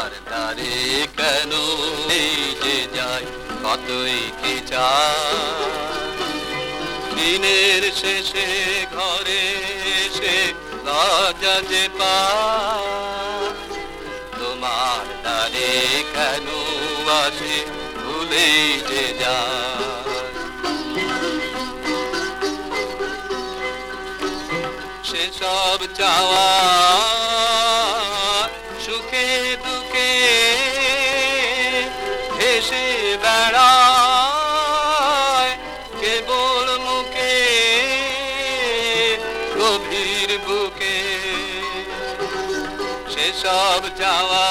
তার দারে কেন যে যায় কতই কি দিনের শেষে ঘরে এসে রাজা যে পা তোমার দারে কেন আসে ভুলে যে যায়? সেসব চাওয়া ভেসে বেড়ায় কেবল মুখে গভীর বুকে। সেসব যাওয়া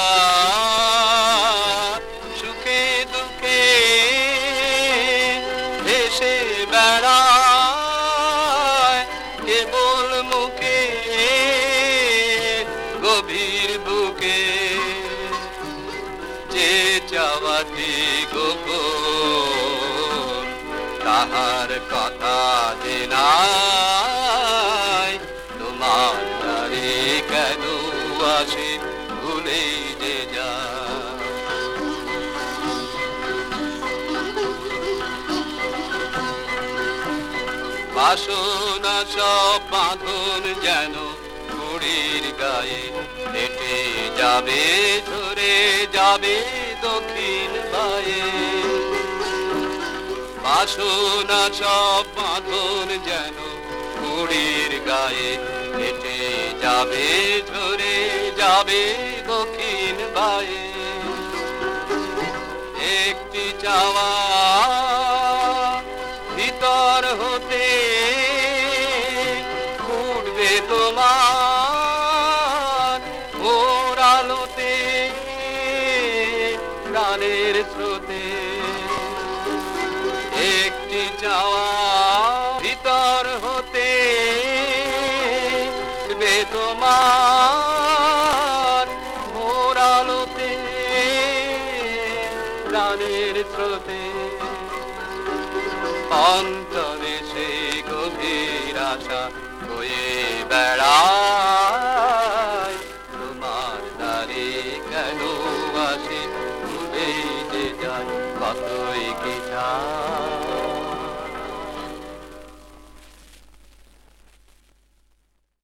সুখে দুঃখে ভেসে বেড়ায়। তাহার কথা যে নাই তোমার দ্বারে কেন আসে ভুলে যে যা বাসনা সব বাঁধন যেন কুড়ির গায়ে হেঁটে যাবে, ধরে যাবে দক্ষিণ পায়ে বাসনা সব বাঁধন যেন কুড়ির গায়ে হেঁটে যাবে ধরে যাবে দক্ষিণ বায়ে। একটি চাওয়া ভিতর হতে উঠবে তোমার ভোর আলোতে, প্রাণের স্রোতে। তোমার ভোর আলোতে, প্রাণের স্রোতে। অন্তরে সেই গভীর আশা হয়ে বেড়ায়। তোমার দ্বারে কেন আসে, ভুলে যে যায় কতই কি চায়